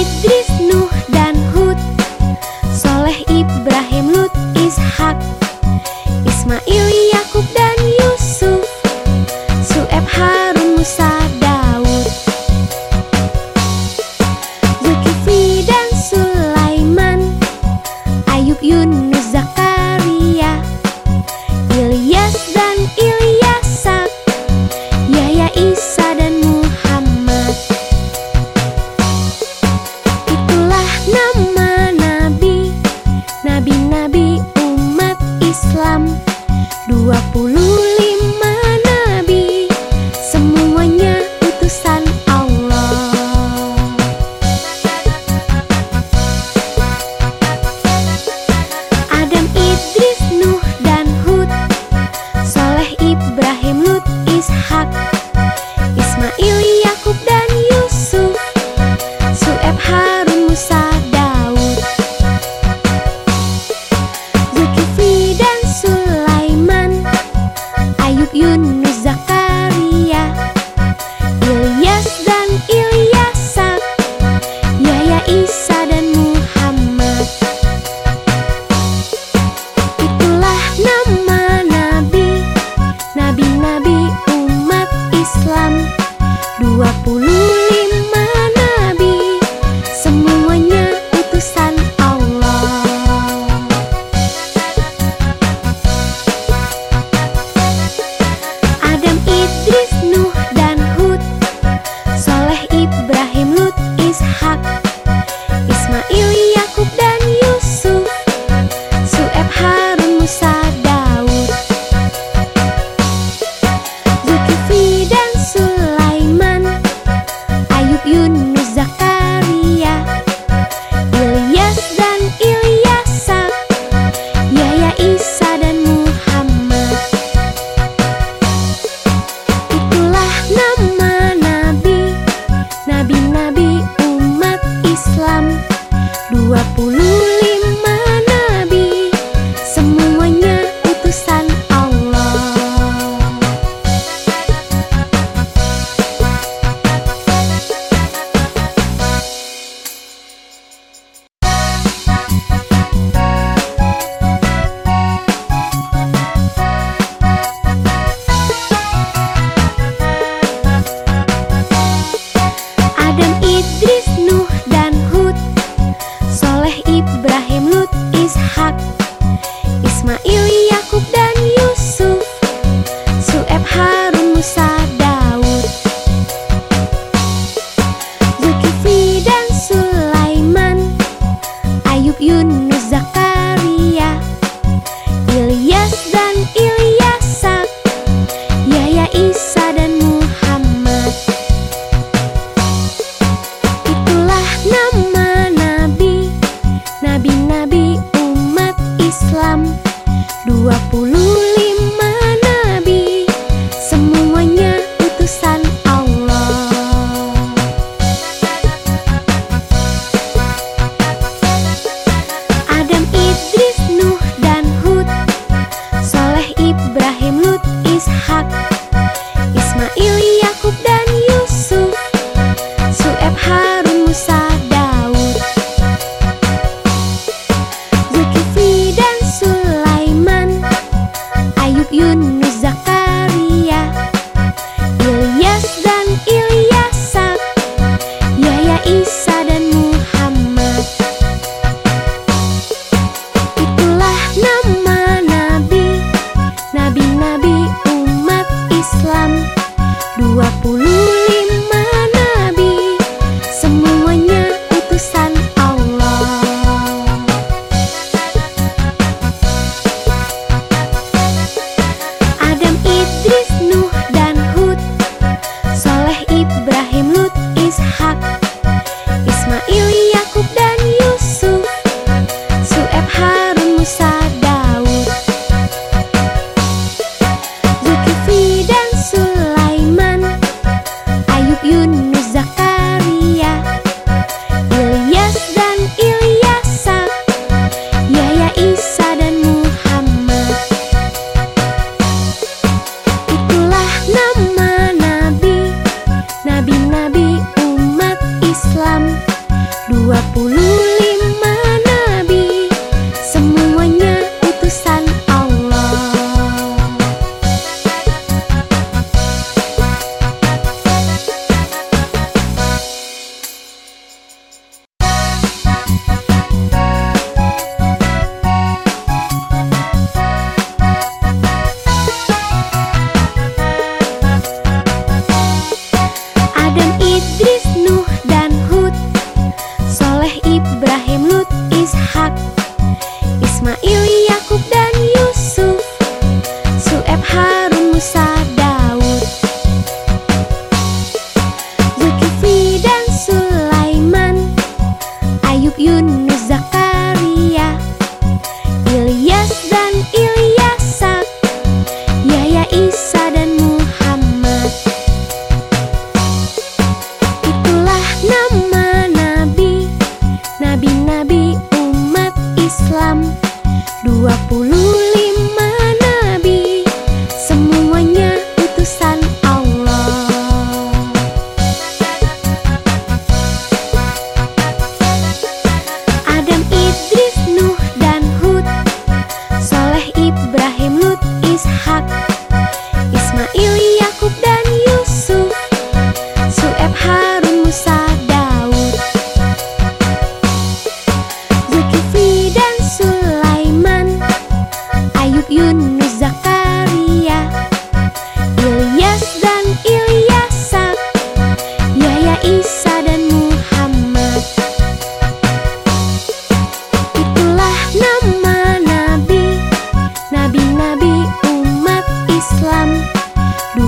Ведь Isa, dan Muhammad Mama Ilya.